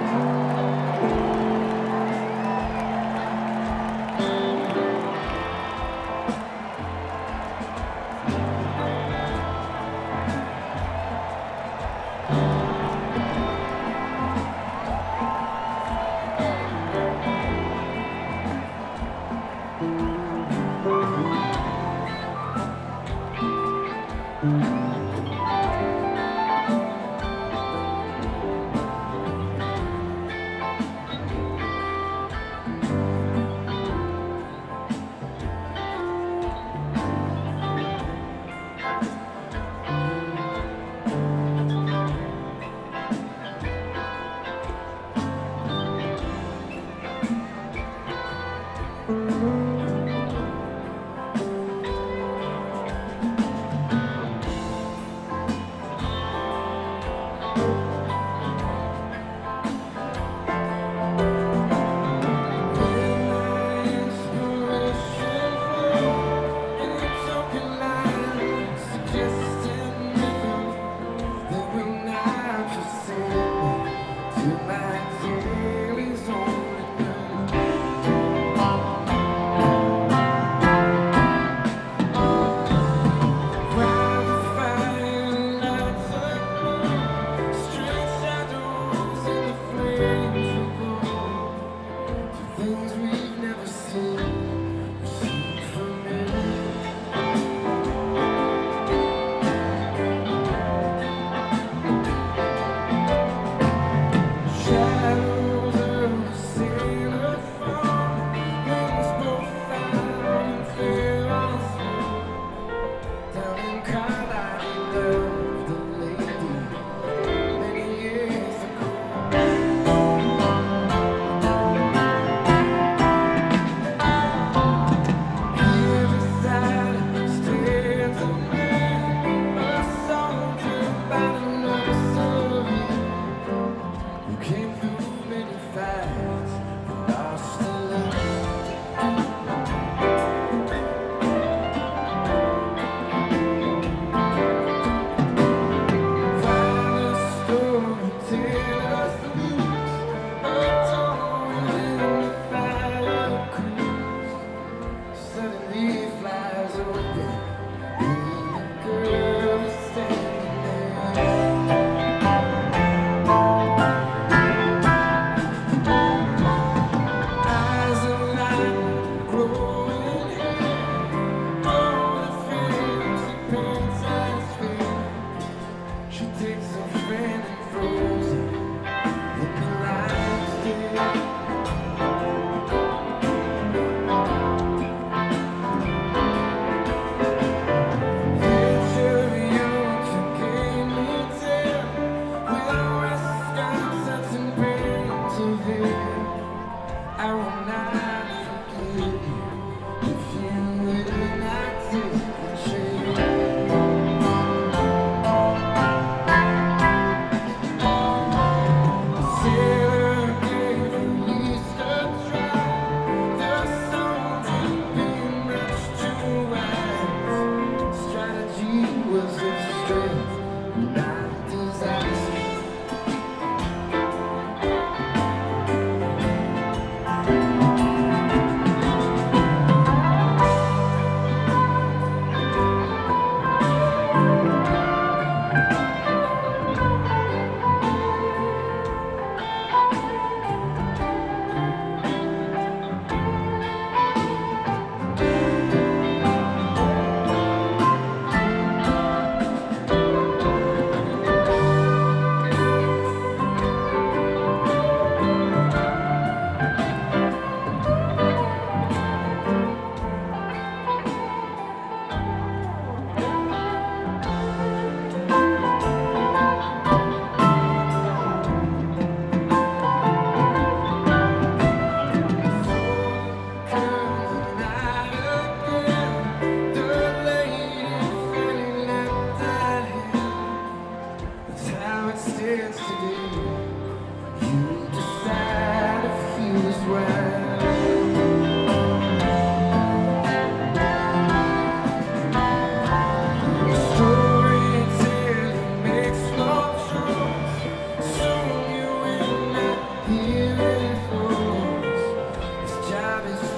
thank mm -hmm. you to my.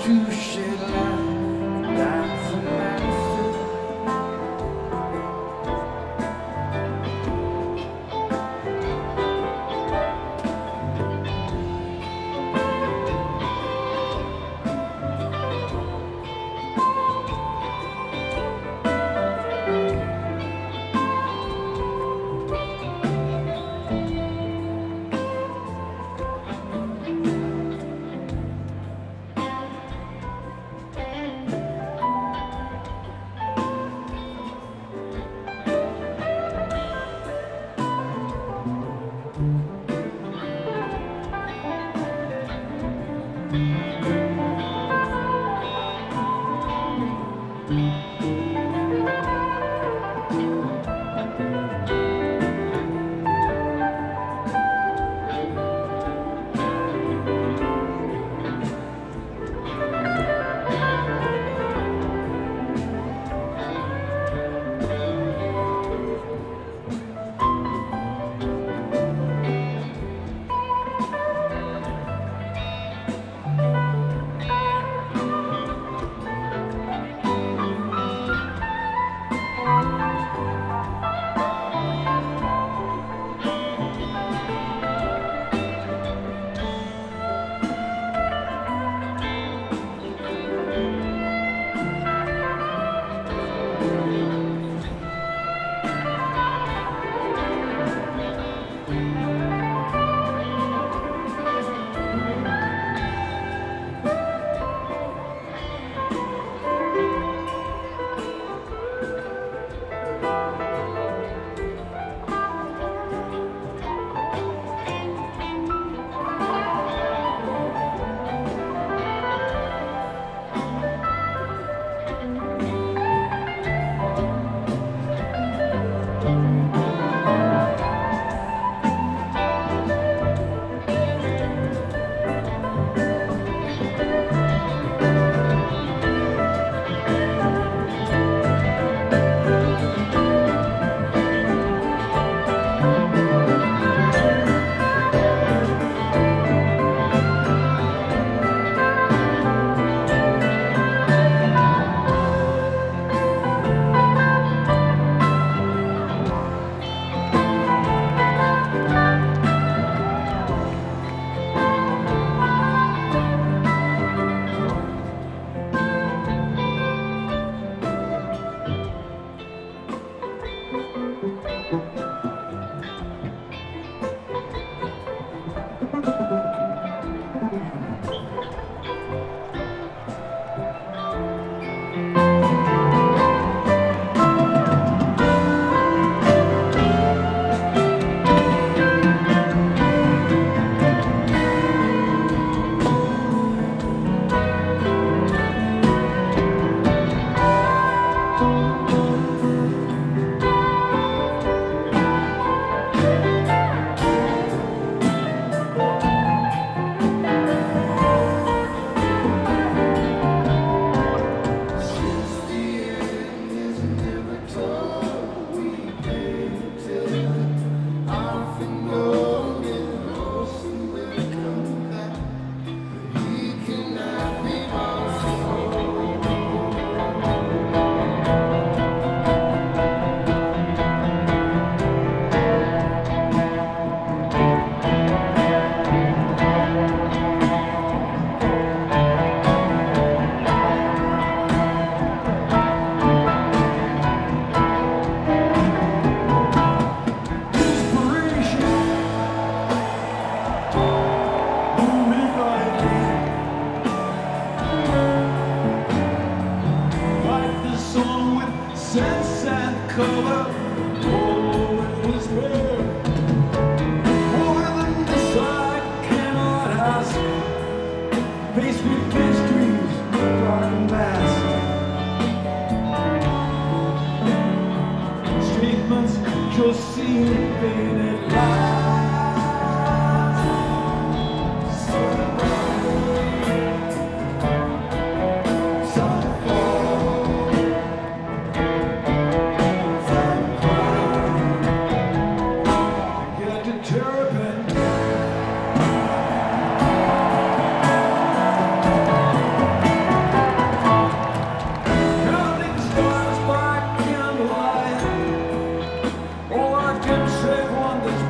you should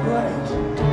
bright.